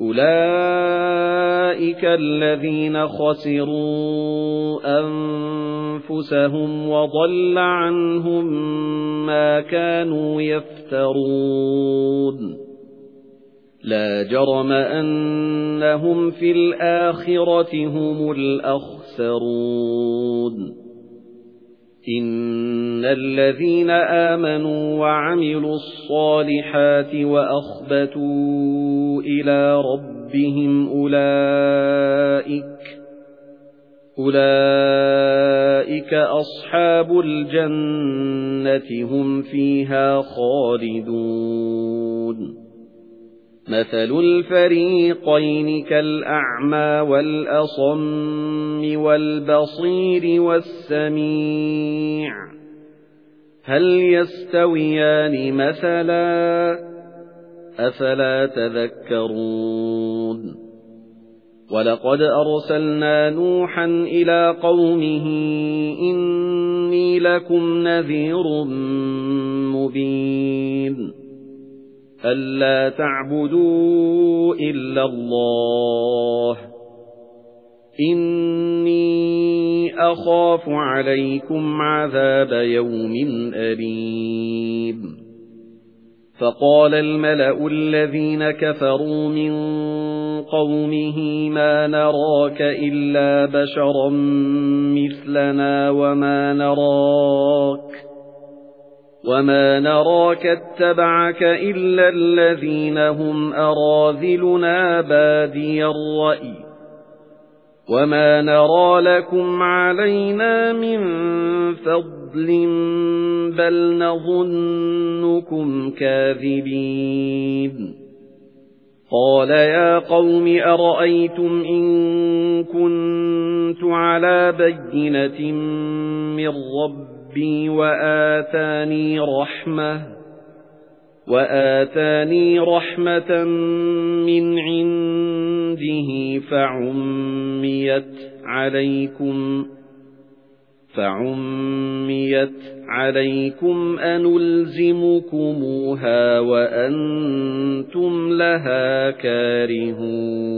أُولَئِكَ الَّذِينَ خَسِرُوا أَنفُسَهُمْ وَضَلَّ عَنْهُمْ مَا كَانُوا يَفْتَرُونَ لَا جَرَمَ أَنَّهُمْ فِي الْآخِرَةِ هُمُ الْأَخْسَرُونَ الَّذِينَ آمَنُوا وَعَمِلُوا الصَّالِحَاتِ وَأَخْبَتُوا إِلَى رَبِّهِمْ أُولَئِكَ أُولَئِكَ أَصْحَابُ الْجَنَّةِ هُمْ فِيهَا خَالِدُونَ مَثَلُ الْفَرِيقَيْنِ كَالْأَعْمَى وَالْأَصَمِّ وَالْبَصِيرِ وَالسَّمِيعِ هَلْ يَسْتَوِيَانِ مَثَلًا أَفَلَا تَذَكَّرُونَ وَلَقَدْ أَرْسَلْنَا نُوحًا إِلَى قَوْمِهِ إِنِّي لَكُمْ نَذِيرٌ مُبِينٌ أَلَّا تَعْبُدُوا إِلَّا اللَّهَ أَخَافُ عَلَيْكُمْ عَذَابَ يَوْمٍ أَلِيمٍ. فَقَالَ الْمَلَأُ الَّذِينَ كَفَرُوا مِنْ قَوْمِهِ مَا نَرَاكَ إِلَّا بَشَرًا مِثْلَنَا وَمَا نَرَاكَ وَمَا نَرَاكَ اتَّبَعَكَ إِلَّا الَّذِينَ هُمْ أَرَاذِلُنَا بَادِيَ الرَّأْيِ. وَمَا نَرَى لَكُمْ عَلَيْنَا مِنْ فَضْلٍ بَلْ نَظُنُّكُمْ كَاذِبِينَ قَالَ يَا قَوْمِ أَرَأَيْتُمْ إِن كُنتُ عَلَى بَيِّنَةٍ مِّن رَّبِّي وَآتَانِي رَحْمَةً وَآتَانِي رَحْمَةً مِنْ عِنْدِهِ فَعُمِّيَتْ عَلَيْكُمْ فَعُمِّيَتْ عَلَيْكُمْ أَنُلْزِمُكُمُوهَا وَأَنْتُمْ لَهَا كَارِهُونَ